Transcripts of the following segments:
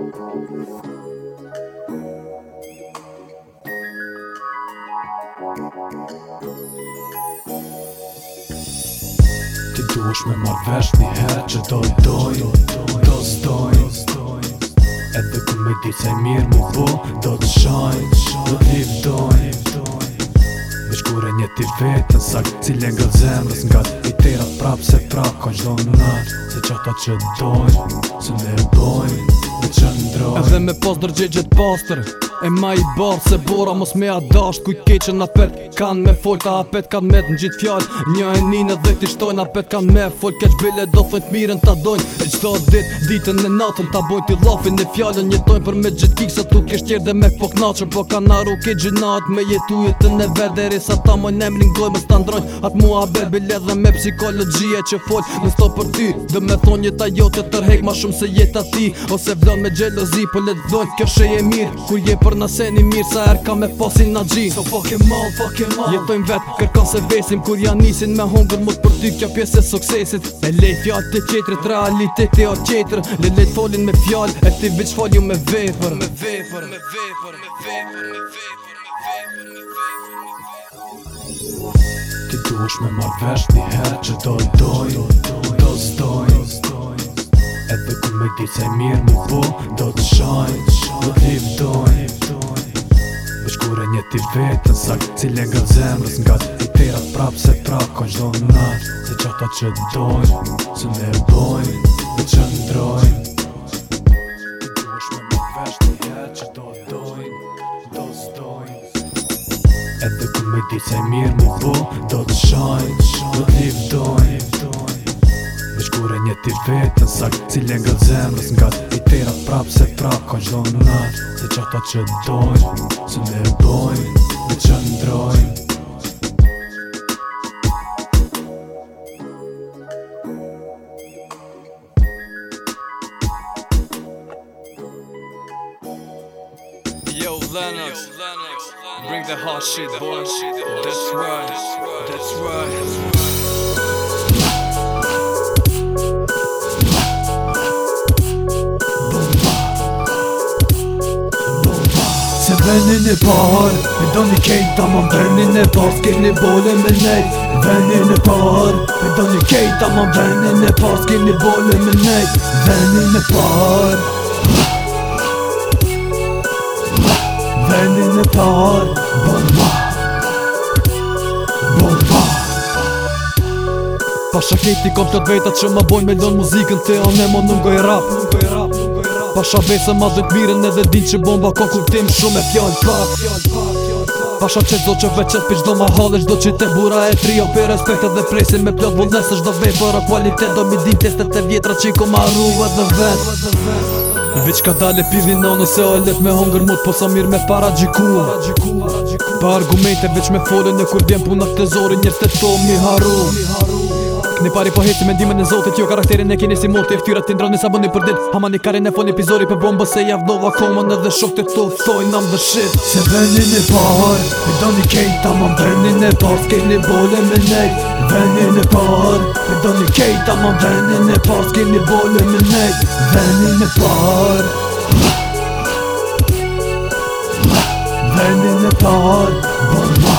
Ti dush me marrë vesh një herë që do doj Do stoj Edhe ku me di qaj mirë mu bo Do të shaj Do t'i vdoj Dhe shkure një t'i vetë në sak Cile nga zemës nga I tira prap se prap Ka qdo në natë, Se qa ta që dojnë, Se ne e dojnë qëndroj Edhe me postër gjegjet postër E ma i bardh se bora mos me adasht Kuj keqen na pet kan me fol Ta apet kan met në gjit fjall Një e nine dhe ti shtojn Apet kan me fol Keq bile do thojn mirën ta dojn E qdo dit, ditën e natën Ta bojn t'i lafin në fjallën Njëtojn për me gjit kik Sa tu kesh tjerë dhe me po knaqën Po kan naru ke gjinat Me jetu e të në verderi Sa ta moj nem ringoj me standrojn At mua ber bile dhe me psikologjie që fol Në sto për ty Dhe me thon jeta jote tërhek Ma shumë se jeta ti Ose vlon me gjelozi po le kjo mirë je për në seni mirë sa erë ka me posin në gjinë So fuck e all, fuck e all Jetojmë vetë kërkon se besim Kur janë nisin me hongë mos për ty kja pjesë e suksesit E lejt fjallë të qetër, të realitet të orë qetër lejt folin me fjallë, e ti vëq fal me vepër Me vepër, me vepër, me vepër, me vepër, me vepër, me vepër, me me vepër, me vepër, me vepër, Edhe ku me ditë se mirë mu po Do të shaj, do t'i doj Vesh kure një t'i vetën sak Cile nga zemrës nga t'i Tira prap se prap ka qdo në nash Se qa ta që dojnë Se ne bojnë Dhe që ndrojnë drojnë me më vesh të jetë që do dojnë Do së Edhe ku me ditë se mirë mu po Do të shajnë Do t'i vdojnë kure një ti vetën sak Cile nga zemrës nga i tira prap se prap Ka gjdo në natë se që ata që dojnë Se ne bojnë dhe që ndrojnë Yo Lennox, Yo, Bring the hot shit, boy. That's That's right. That's right. venin e par E do një kejta ma venin e pas Keni bole me nejt Venin e par E do një kejta ma venin e pas Keni bole me nejt Venin e par Venin e par Bon ma Bon ma Pa shakiti kom të të vetat që ma bojnë me lënë muzikën Te onemo nuk goj rap Nuk rap Pasha po vese ma dhe t'miren edhe din që bomba ka kuptim shumë e fjall par Pasha që do që veqet pi qdo ma halë Qdo që te bura e trio Pe respekt edhe presi me plot vullnes është do vej për a kualitet Do mi din testet të vjetra që i ko marru edhe vet Veq ka dale pivni në nëse o let me hongër mut Po sa mirë me para gjikua Pa argumente veq me fore në kur puna këtë zori Njërë të to mi Në pari po heci mendimin e zotit Jo karakterin e keni si moti Ftyrat të ndroni sa bëni për dit Hama një karin e fon një pizori për bombë Se ja vdova koma në dhe shok të të thoj nam dhe shit Se veni një par E do një kejt ama më veni një par S'kejt një bole me nejt Veni një par Me do një kejt ama më veni një par S'kejt një bole me nejt Veni një par Veni një par Bomba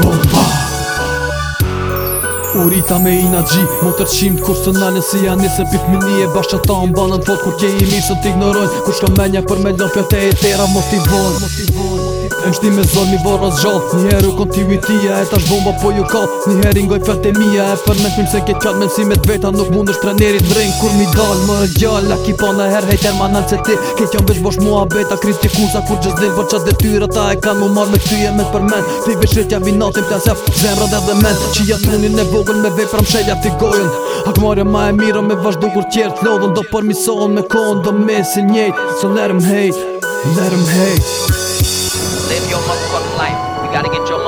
Bomba Urita me ina gji Më tërqim të kur së nalën si janë Nise pip më një e bashkë ata më banën Fot kur kje i mirë së t'ignorojnë Kur shka menja për me lëmë pjate e tera Mos t'i vojnë E mështi me zor mi vorra Njëherë Njëheru kontinuitia e tash bomba po ju kall Njëherë ngoj fjallët e mija e fërmentim se këtë qatë Mësimet veta nuk mund është trenerit drejn Kur mi dal më rëgjall A pa në her hejter ma nalë që ti Këtë jam vesh bosh mua beta kristi kusa Kur gjës dhe vërqat dhe tyra ta e kanë mu marrë me ty e me të përmen Ti vishetja vinatim të asef zemrat dhe men Që ja trunin e vogën me vej pram shelja ti gojën Ak marja ma e mira me vazhdo kur lodhën Do me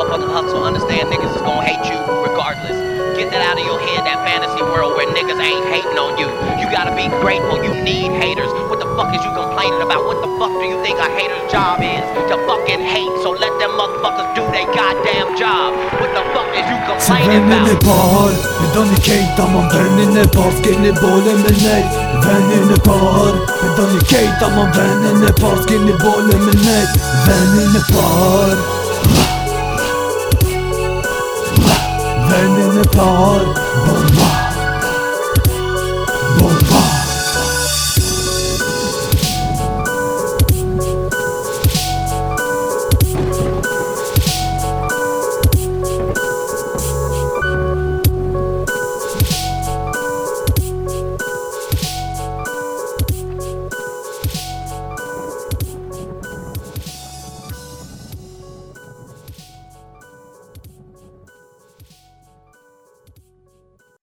motherfucking hustle. Understand niggas is gonna hate you regardless. Get that out of your head, that fantasy world where niggas ain't hating on you. You gotta be grateful you need haters. What the fuck is you complaining about? What the fuck do you think a hater's job is? To fucking hate. So let them motherfuckers do their goddamn job. What the fuck is you complaining about? Venin e par, e doni kejt tamam venin e par, s'keni bole me nejt Venin e par, e doni kejt tamam venin e par, s'keni bole me nejt Venin e par, kendini tar Allah